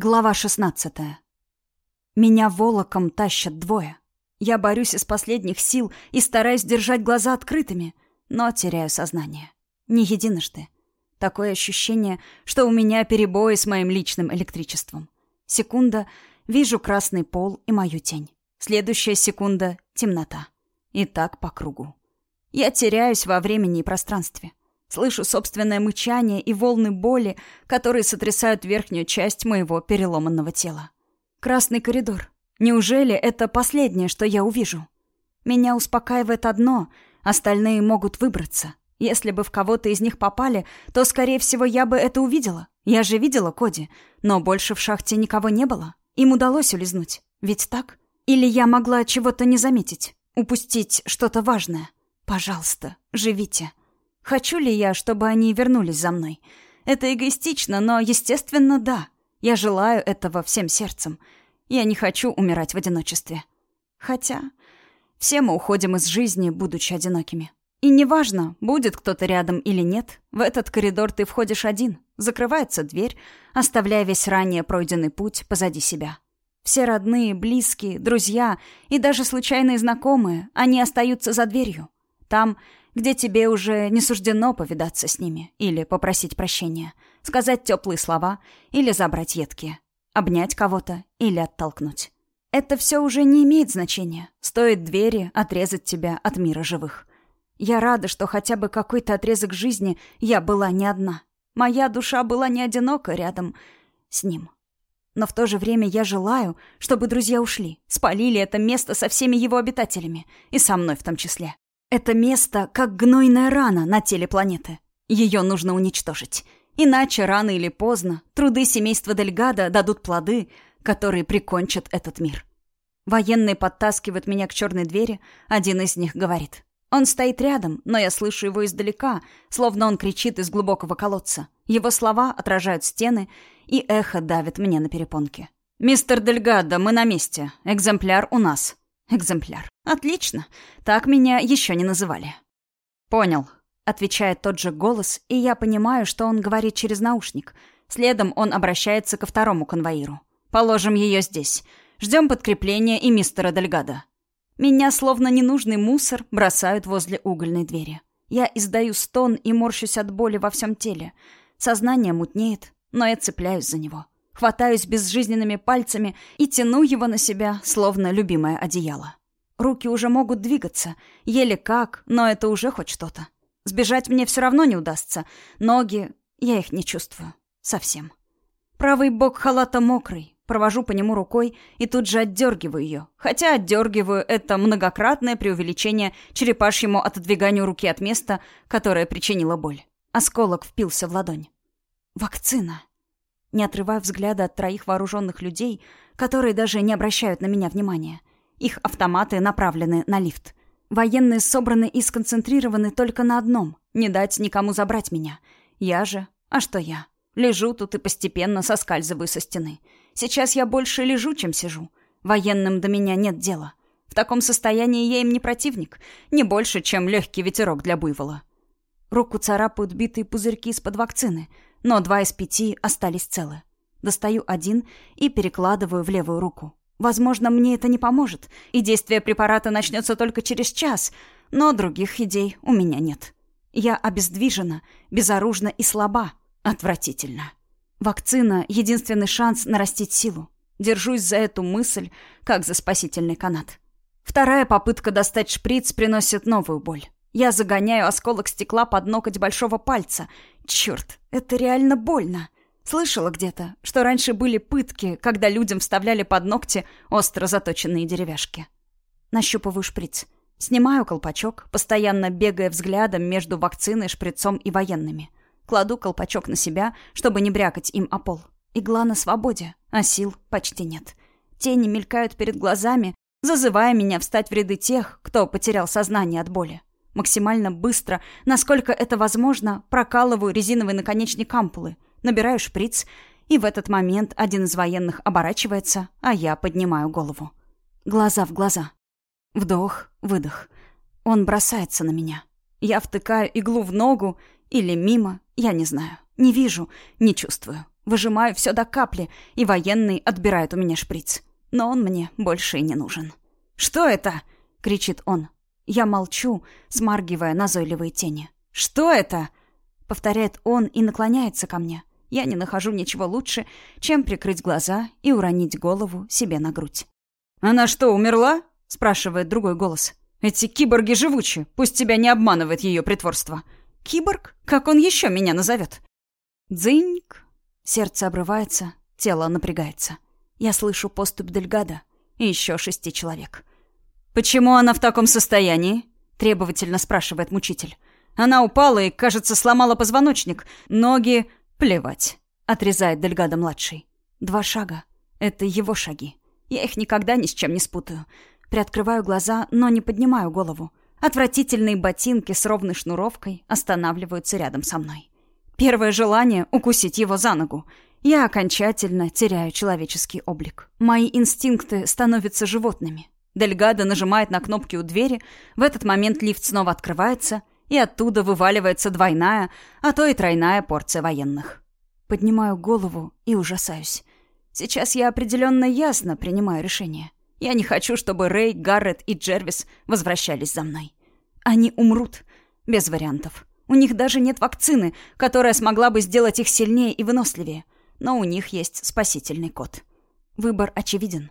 Глава 16. Меня волоком тащат двое. Я борюсь из последних сил и стараюсь держать глаза открытыми, но теряю сознание. Не единожды. Такое ощущение, что у меня перебои с моим личным электричеством. Секунда — вижу красный пол и мою тень. Следующая секунда — темнота. И так по кругу. Я теряюсь во времени и пространстве. Слышу собственное мычание и волны боли, которые сотрясают верхнюю часть моего переломанного тела. Красный коридор. Неужели это последнее, что я увижу? Меня успокаивает одно — остальные могут выбраться. Если бы в кого-то из них попали, то, скорее всего, я бы это увидела. Я же видела Коди, но больше в шахте никого не было. Им удалось улизнуть. Ведь так? Или я могла чего-то не заметить? Упустить что-то важное? Пожалуйста, живите. Хочу ли я, чтобы они вернулись за мной? Это эгоистично, но, естественно, да. Я желаю этого всем сердцем. Я не хочу умирать в одиночестве. Хотя все мы уходим из жизни, будучи одинокими. И неважно, будет кто-то рядом или нет, в этот коридор ты входишь один. Закрывается дверь, оставляя весь ранее пройденный путь позади себя. Все родные, близкие, друзья и даже случайные знакомые, они остаются за дверью. Там где тебе уже не суждено повидаться с ними или попросить прощения, сказать теплые слова или забрать едкие, обнять кого-то или оттолкнуть. Это все уже не имеет значения. Стоит двери отрезать тебя от мира живых. Я рада, что хотя бы какой-то отрезок жизни я была не одна. Моя душа была не одинока рядом с ним. Но в то же время я желаю, чтобы друзья ушли, спалили это место со всеми его обитателями, и со мной в том числе. Это место как гнойная рана на теле планеты. Ее нужно уничтожить. Иначе рано или поздно труды семейства Дельгада дадут плоды, которые прикончат этот мир. Военные подтаскивают меня к черной двери, один из них говорит. Он стоит рядом, но я слышу его издалека, словно он кричит из глубокого колодца. Его слова отражают стены, и эхо давит мне на перепонки. «Мистер Дельгадо, мы на месте. Экземпляр у нас». «Экземпляр. Отлично. Так меня еще не называли». «Понял», — отвечает тот же голос, и я понимаю, что он говорит через наушник. Следом он обращается ко второму конвоиру. «Положим ее здесь. Ждем подкрепления и мистера Дельгада». Меня, словно ненужный мусор, бросают возле угольной двери. Я издаю стон и морщусь от боли во всем теле. Сознание мутнеет, но я цепляюсь за него хватаюсь безжизненными пальцами и тяну его на себя, словно любимое одеяло. Руки уже могут двигаться, еле как, но это уже хоть что-то. Сбежать мне все равно не удастся. Ноги... я их не чувствую. Совсем. Правый бок халата мокрый. Провожу по нему рукой и тут же отдергиваю ее. Хотя отдергиваю это многократное преувеличение черепашьему отодвиганию руки от места, которое причинило боль. Осколок впился в ладонь. Вакцина не отрывая взгляда от троих вооруженных людей, которые даже не обращают на меня внимания. Их автоматы направлены на лифт. Военные собраны и сконцентрированы только на одном — не дать никому забрать меня. Я же... А что я? Лежу тут и постепенно соскальзываю со стены. Сейчас я больше лежу, чем сижу. Военным до меня нет дела. В таком состоянии я им не противник, не больше, чем легкий ветерок для буйвола. Руку царапают битые пузырьки из-под вакцины — но два из пяти остались целы. Достаю один и перекладываю в левую руку. Возможно, мне это не поможет, и действие препарата начнется только через час, но других идей у меня нет. Я обездвижена, безоружна и слаба. Отвратительно. Вакцина — единственный шанс нарастить силу. Держусь за эту мысль, как за спасительный канат. Вторая попытка достать шприц приносит новую боль. Я загоняю осколок стекла под ноготь большого пальца. Черт, это реально больно. Слышала где-то, что раньше были пытки, когда людям вставляли под ногти остро заточенные деревяшки. Нащупываю шприц. Снимаю колпачок, постоянно бегая взглядом между вакциной, шприцом и военными. Кладу колпачок на себя, чтобы не брякать им о пол. Игла на свободе, а сил почти нет. Тени мелькают перед глазами, зазывая меня встать в ряды тех, кто потерял сознание от боли. Максимально быстро, насколько это возможно, прокалываю резиновый наконечник ампулы, набираю шприц, и в этот момент один из военных оборачивается, а я поднимаю голову. Глаза в глаза. Вдох, выдох. Он бросается на меня. Я втыкаю иглу в ногу или мимо, я не знаю. Не вижу, не чувствую. Выжимаю все до капли, и военный отбирает у меня шприц. Но он мне больше и не нужен. «Что это?» — кричит он. Я молчу, смаргивая назойливые тени. «Что это?» — повторяет он и наклоняется ко мне. Я не нахожу ничего лучше, чем прикрыть глаза и уронить голову себе на грудь. «Она что, умерла?» — спрашивает другой голос. «Эти киборги живучи, пусть тебя не обманывает ее притворство». «Киборг? Как он еще меня назовет?» «Дзыньк!» Сердце обрывается, тело напрягается. Я слышу поступь Дельгада и еще шести человек. «Почему она в таком состоянии?» — требовательно спрашивает мучитель. «Она упала и, кажется, сломала позвоночник. Ноги... Плевать», — отрезает Дельгадо-младший. Два шага. Это его шаги. Я их никогда ни с чем не спутаю. Приоткрываю глаза, но не поднимаю голову. Отвратительные ботинки с ровной шнуровкой останавливаются рядом со мной. Первое желание — укусить его за ногу. Я окончательно теряю человеческий облик. Мои инстинкты становятся животными. Дельгадо нажимает на кнопки у двери, в этот момент лифт снова открывается, и оттуда вываливается двойная, а то и тройная порция военных. Поднимаю голову и ужасаюсь. Сейчас я определенно ясно принимаю решение. Я не хочу, чтобы Рэй, Гаррет и Джервис возвращались за мной. Они умрут. Без вариантов. У них даже нет вакцины, которая смогла бы сделать их сильнее и выносливее. Но у них есть спасительный код. Выбор очевиден.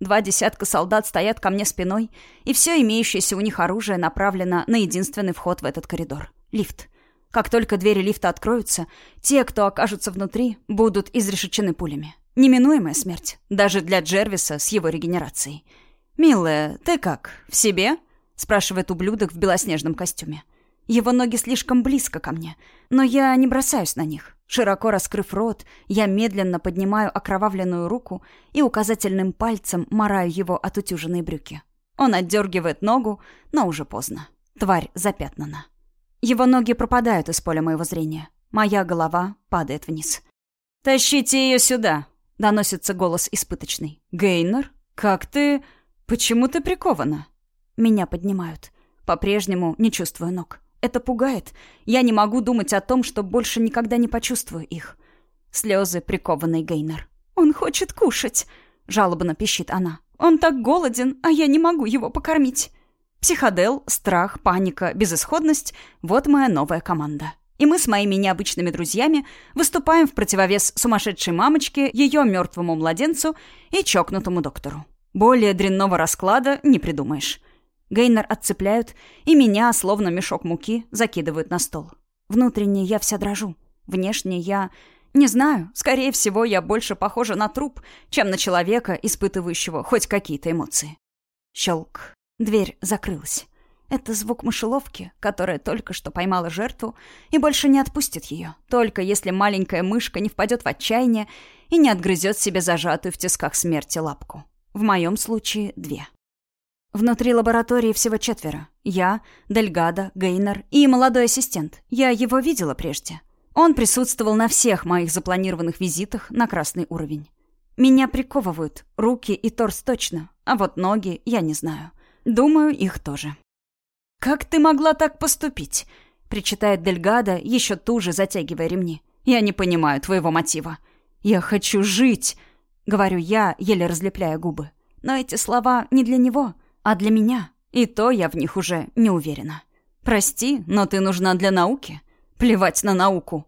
Два десятка солдат стоят ко мне спиной, и все имеющееся у них оружие направлено на единственный вход в этот коридор — лифт. Как только двери лифта откроются, те, кто окажутся внутри, будут изрешечены пулями. Неминуемая смерть, даже для Джервиса с его регенерацией. «Милая, ты как, в себе?» — спрашивает ублюдок в белоснежном костюме. Его ноги слишком близко ко мне, но я не бросаюсь на них. Широко раскрыв рот, я медленно поднимаю окровавленную руку и указательным пальцем мараю его от утюженной брюки. Он отдергивает ногу, но уже поздно. Тварь запятнана. Его ноги пропадают из поля моего зрения. Моя голова падает вниз. «Тащите ее сюда!» — доносится голос испыточный. «Гейнер? Как ты... Почему ты прикована?» Меня поднимают. По-прежнему не чувствую ног. Это пугает. Я не могу думать о том, что больше никогда не почувствую их. Слезы, прикованный Гейнер. «Он хочет кушать!» — жалобно пищит она. «Он так голоден, а я не могу его покормить!» Психодел, страх, паника, безысходность — вот моя новая команда. И мы с моими необычными друзьями выступаем в противовес сумасшедшей мамочке, ее мертвому младенцу и чокнутому доктору. Более дрянного расклада не придумаешь. Гейнер отцепляют, и меня, словно мешок муки, закидывают на стол. Внутренне я вся дрожу. Внешне я... Не знаю, скорее всего, я больше похожа на труп, чем на человека, испытывающего хоть какие-то эмоции. Щелк. Дверь закрылась. Это звук мышеловки, которая только что поймала жертву и больше не отпустит ее, только если маленькая мышка не впадет в отчаяние и не отгрызет себе зажатую в тисках смерти лапку. В моем случае две. Внутри лаборатории всего четверо. Я, Дельгада, Гейнер и молодой ассистент. Я его видела прежде. Он присутствовал на всех моих запланированных визитах на красный уровень. Меня приковывают, руки и торс точно, а вот ноги я не знаю. Думаю, их тоже. «Как ты могла так поступить?» — причитает Дельгада, еще туже затягивая ремни. «Я не понимаю твоего мотива». «Я хочу жить», — говорю я, еле разлепляя губы. Но эти слова не для него — а для меня и то я в них уже не уверена. Прости, но ты нужна для науки. Плевать на науку.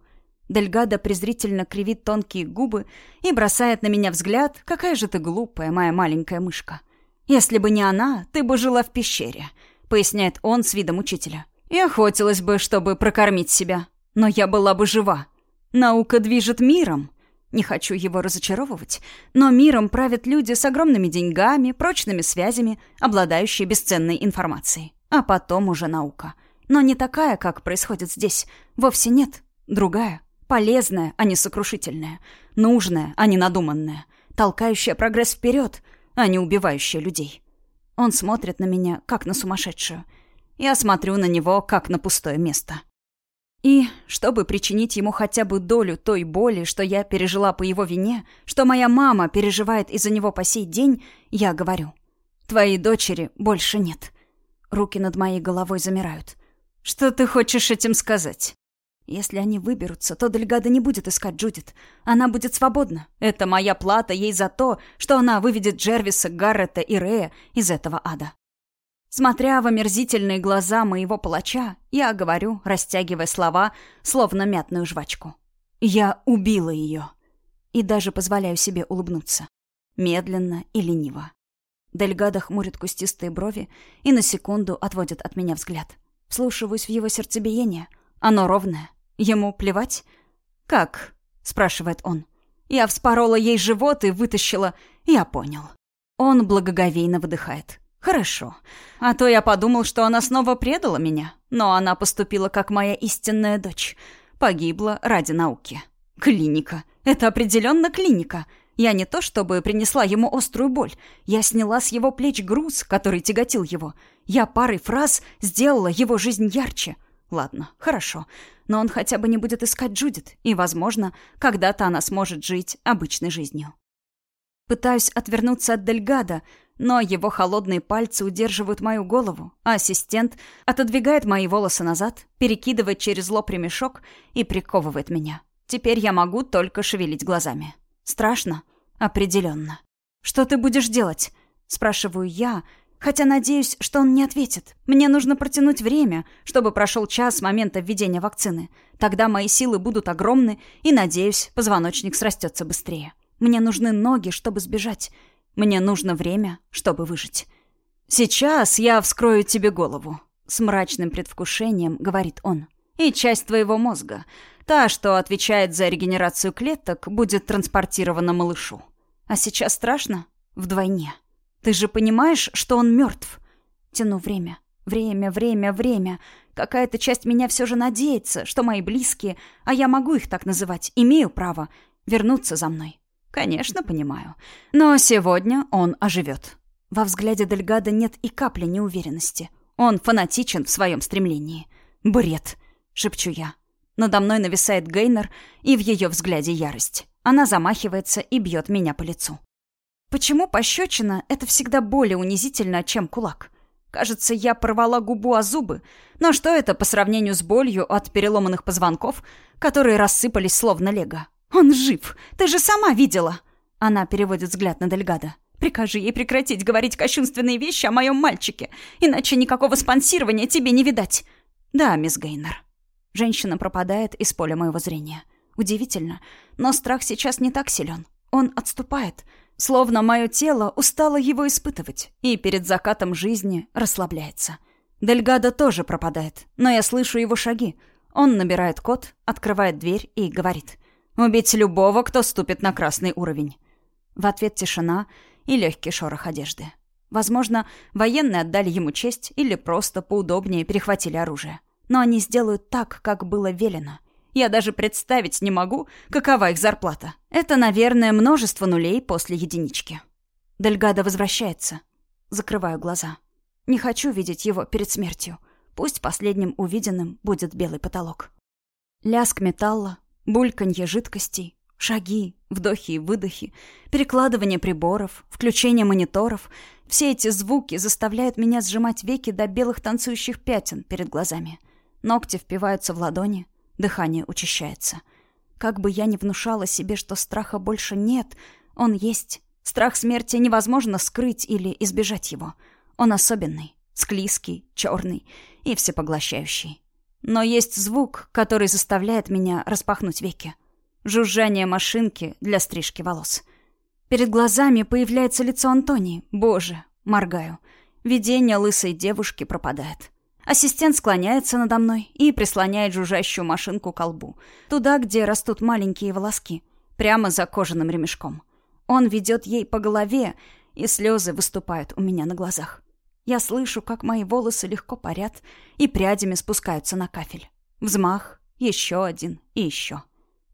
Дельгада презрительно кривит тонкие губы и бросает на меня взгляд, какая же ты глупая, моя маленькая мышка. Если бы не она, ты бы жила в пещере, поясняет он с видом учителя. И охотилась бы, чтобы прокормить себя. Но я была бы жива. Наука движет миром. Не хочу его разочаровывать, но миром правят люди с огромными деньгами, прочными связями, обладающие бесценной информацией. А потом уже наука. Но не такая, как происходит здесь. Вовсе нет. Другая. Полезная, а не сокрушительная. Нужная, а не надуманная. Толкающая прогресс вперед, а не убивающая людей. Он смотрит на меня, как на сумасшедшую. Я смотрю на него, как на пустое место. И, чтобы причинить ему хотя бы долю той боли, что я пережила по его вине, что моя мама переживает из-за него по сей день, я говорю. «Твоей дочери больше нет». Руки над моей головой замирают. «Что ты хочешь этим сказать?» Если они выберутся, то Дельгада не будет искать Джудит. Она будет свободна. Это моя плата ей за то, что она выведет Джервиса, Гаррета и Рея из этого ада. Смотря в омерзительные глаза моего палача, я говорю, растягивая слова, словно мятную жвачку. Я убила ее. И даже позволяю себе улыбнуться. Медленно и лениво. Дельгадо хмурит кустистые брови и на секунду отводит от меня взгляд. Вслушиваюсь в его сердцебиение. Оно ровное. Ему плевать? «Как?» — спрашивает он. Я вспорола ей живот и вытащила. Я понял. Он благоговейно выдыхает. Хорошо. А то я подумал, что она снова предала меня. Но она поступила как моя истинная дочь. Погибла ради науки. Клиника. Это определенно клиника. Я не то чтобы принесла ему острую боль. Я сняла с его плеч груз, который тяготил его. Я парой фраз сделала его жизнь ярче. Ладно, хорошо. Но он хотя бы не будет искать Джудит. И, возможно, когда-то она сможет жить обычной жизнью. Пытаюсь отвернуться от Дельгада, но его холодные пальцы удерживают мою голову, а ассистент отодвигает мои волосы назад, перекидывает через лоб ремешок и приковывает меня. Теперь я могу только шевелить глазами. Страшно? Определенно. «Что ты будешь делать?» — спрашиваю я, хотя надеюсь, что он не ответит. Мне нужно протянуть время, чтобы прошел час с момента введения вакцины. Тогда мои силы будут огромны, и, надеюсь, позвоночник срастется быстрее. Мне нужны ноги, чтобы сбежать. Мне нужно время, чтобы выжить. «Сейчас я вскрою тебе голову», — с мрачным предвкушением говорит он. «И часть твоего мозга, та, что отвечает за регенерацию клеток, будет транспортирована малышу. А сейчас страшно? Вдвойне. Ты же понимаешь, что он мертв?» Тяну время. Время, время, время. Какая-то часть меня все же надеется, что мои близкие, а я могу их так называть, имею право, вернуться за мной. Конечно, понимаю. Но сегодня он оживет. Во взгляде Дельгада нет и капли неуверенности. Он фанатичен в своем стремлении. «Бред!» — шепчу я. Надо мной нависает Гейнер, и в ее взгляде ярость. Она замахивается и бьет меня по лицу. Почему пощечина — это всегда более унизительно, чем кулак? Кажется, я порвала губу о зубы, но что это по сравнению с болью от переломанных позвонков, которые рассыпались словно лего? «Он жив! Ты же сама видела!» Она переводит взгляд на Дельгада. «Прикажи ей прекратить говорить кощунственные вещи о моем мальчике, иначе никакого спонсирования тебе не видать». «Да, мисс Гейнер». Женщина пропадает из поля моего зрения. Удивительно, но страх сейчас не так силен. Он отступает, словно мое тело устало его испытывать, и перед закатом жизни расслабляется. Дельгадо тоже пропадает, но я слышу его шаги. Он набирает код, открывает дверь и говорит. Убить любого, кто ступит на красный уровень. В ответ тишина и легкий шорох одежды. Возможно, военные отдали ему честь или просто поудобнее перехватили оружие. Но они сделают так, как было велено. Я даже представить не могу, какова их зарплата. Это, наверное, множество нулей после единички. Дельгадо возвращается. Закрываю глаза. Не хочу видеть его перед смертью. Пусть последним увиденным будет белый потолок. Лязг металла, Бульканье жидкостей, шаги, вдохи и выдохи, перекладывание приборов, включение мониторов — все эти звуки заставляют меня сжимать веки до белых танцующих пятен перед глазами. Ногти впиваются в ладони, дыхание учащается. Как бы я ни внушала себе, что страха больше нет, он есть. Страх смерти невозможно скрыть или избежать его. Он особенный, склизкий, черный и всепоглощающий. Но есть звук, который заставляет меня распахнуть веки. Жужжание машинки для стрижки волос. Перед глазами появляется лицо Антонии. Боже, моргаю. Видение лысой девушки пропадает. Ассистент склоняется надо мной и прислоняет жужжащую машинку к колбу, туда, где растут маленькие волоски, прямо за кожаным ремешком. Он ведет ей по голове, и слезы выступают у меня на глазах. Я слышу, как мои волосы легко парят и прядями спускаются на кафель. Взмах, еще один и еще.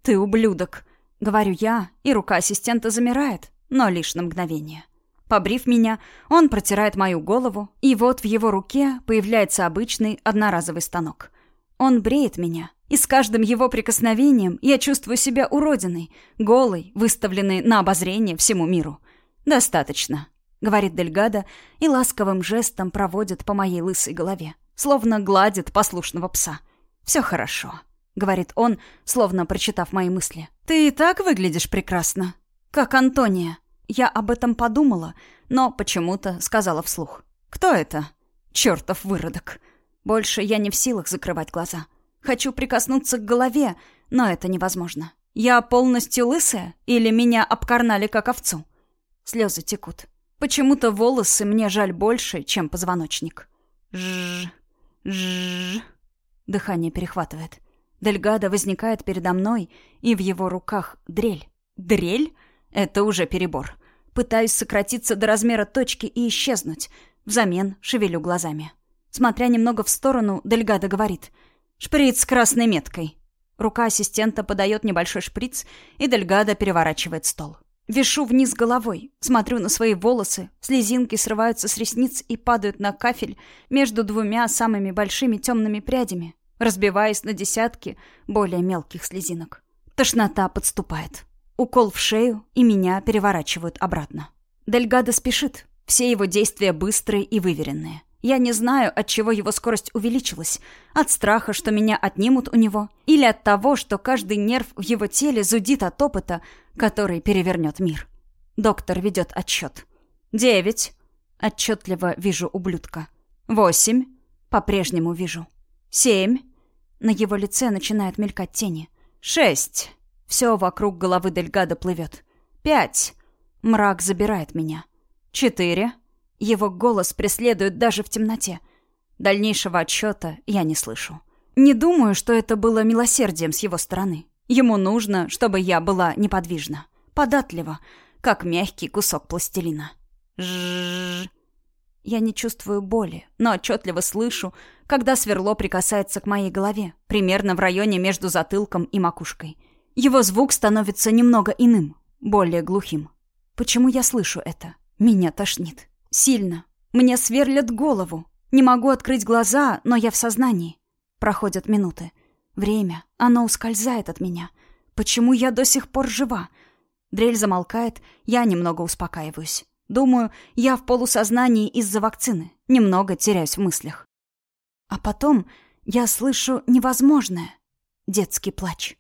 «Ты ублюдок!» — говорю я, и рука ассистента замирает, но лишь на мгновение. Побрив меня, он протирает мою голову, и вот в его руке появляется обычный одноразовый станок. Он бреет меня, и с каждым его прикосновением я чувствую себя уродиной, голой, выставленной на обозрение всему миру. «Достаточно», — говорит Дельгадо и ласковым жестом проводит по моей лысой голове, словно гладит послушного пса. «Все хорошо. говорит он, словно прочитав мои мысли. «Ты и так выглядишь прекрасно. Как Антония». Я об этом подумала, но почему-то сказала вслух. «Кто это?» «Чертов выродок». Больше я не в силах закрывать глаза. Хочу прикоснуться к голове, но это невозможно. Я полностью лысая или меня обкарнали как овцу? Слезы текут. Почему-то волосы мне жаль больше, чем позвоночник. Жжж, жжж. Дыхание перехватывает. Дельгадо возникает передо мной, и в его руках дрель. Дрель? Это уже перебор. Пытаюсь сократиться до размера точки и исчезнуть. Взамен шевелю глазами. Смотря немного в сторону, Дельгадо говорит. «Шприц с красной меткой». Рука ассистента подает небольшой шприц, и Дельгадо переворачивает стол. Вешу вниз головой, смотрю на свои волосы, слезинки срываются с ресниц и падают на кафель между двумя самыми большими темными прядями, разбиваясь на десятки более мелких слезинок. Тошнота подступает. Укол в шею, и меня переворачивают обратно. Дельгадо спешит. Все его действия быстрые и выверенные. Я не знаю, от чего его скорость увеличилась. От страха, что меня отнимут у него, или от того, что каждый нерв в его теле зудит от опыта, который перевернет мир. Доктор ведет отсчет. «Девять». Отчетливо вижу ублюдка. «Восемь». По-прежнему вижу. «Семь». На его лице начинает мелькать тени. «Шесть». Все вокруг головы Дельгада плывет. «Пять». Мрак забирает меня. «Четыре». Его голос преследует даже в темноте. Дальнейшего отчета я не слышу. Не думаю, что это было милосердием с его стороны. Ему нужно, чтобы я была неподвижна, податлива, как мягкий кусок пластилина. Жжж. Я не чувствую боли, но отчетливо слышу, когда сверло прикасается к моей голове, примерно в районе между затылком и макушкой. Его звук становится немного иным, более глухим. Почему я слышу это? Меня тошнит. Сильно. Мне сверлят голову. Не могу открыть глаза, но я в сознании. Проходят минуты. Время. Оно ускользает от меня. Почему я до сих пор жива? Дрель замолкает, я немного успокаиваюсь. Думаю, я в полусознании из-за вакцины. Немного теряюсь в мыслях. А потом я слышу невозможное. Детский плач.